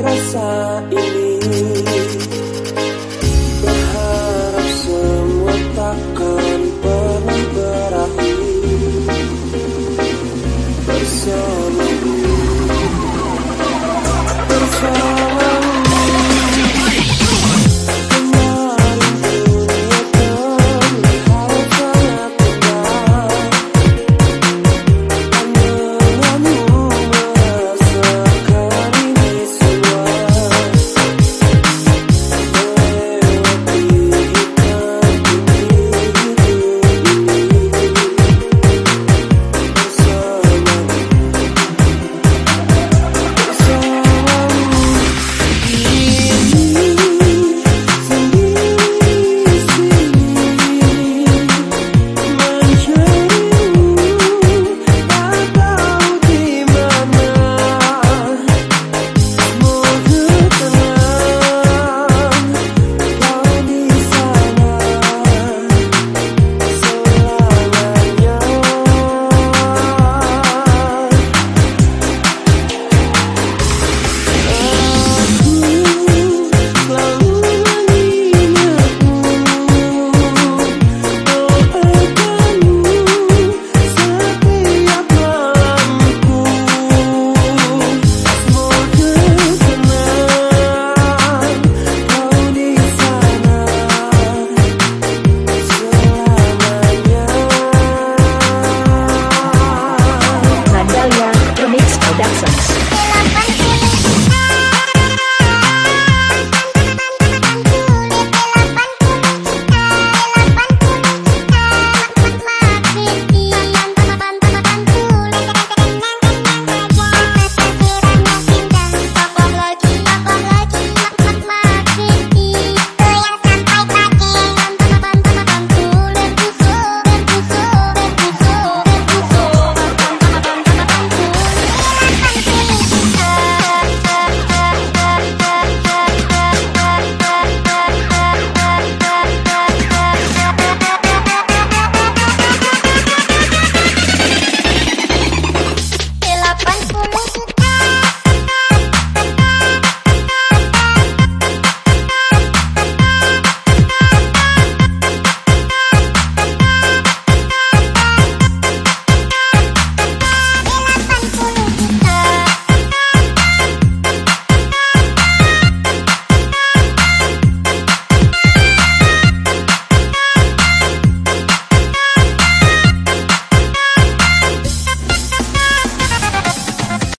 rasa Nonsense.